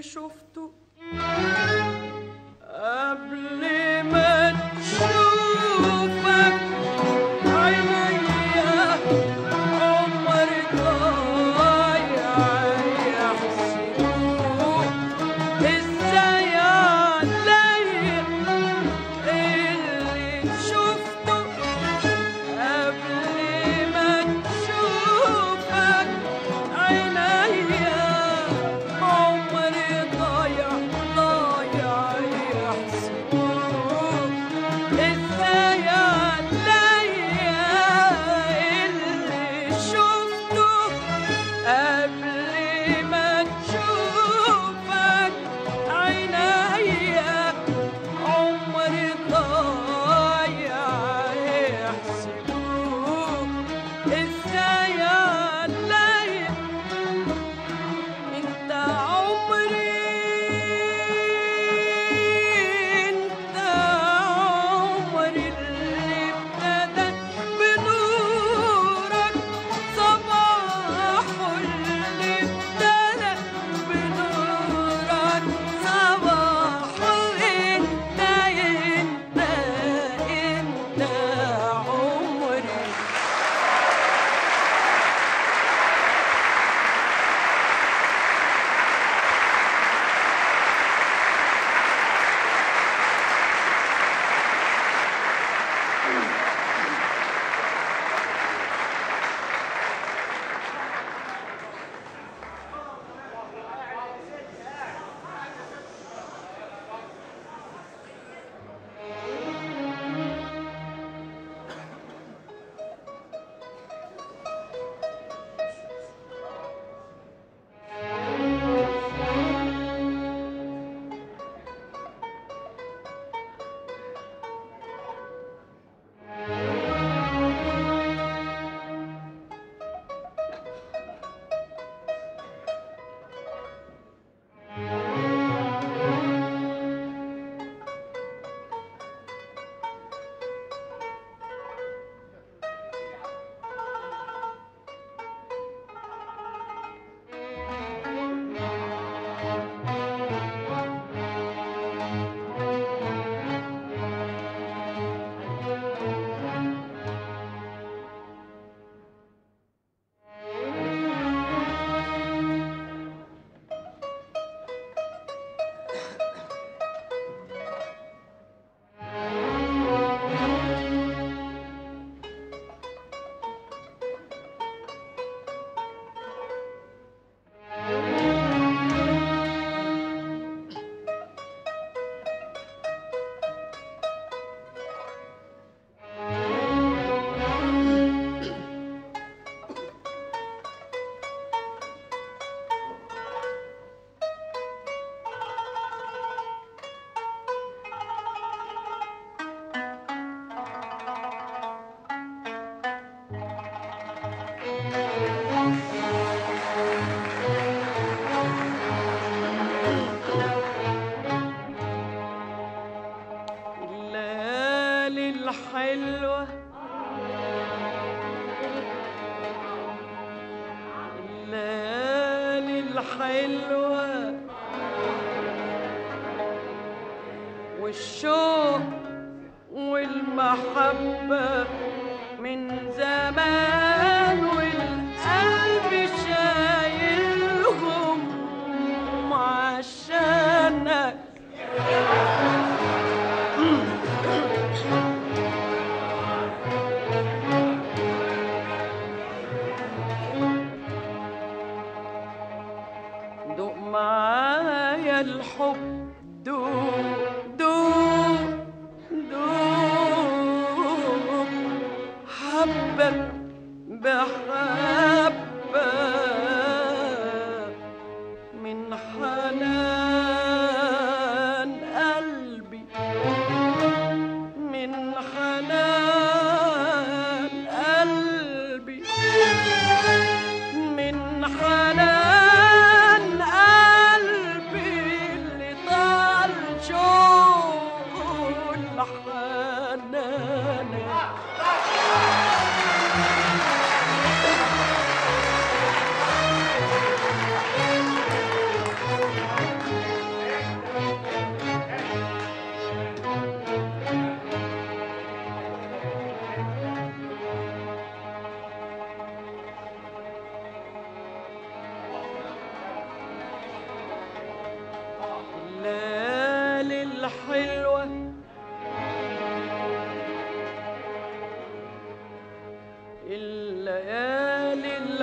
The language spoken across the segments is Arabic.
enxofto. حلوة. الليالي الحلوة. والشوق والمحبة من زمان.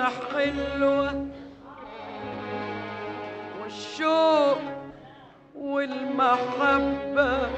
يفرح حلوة. والشوق والمحبة.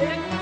Yeah.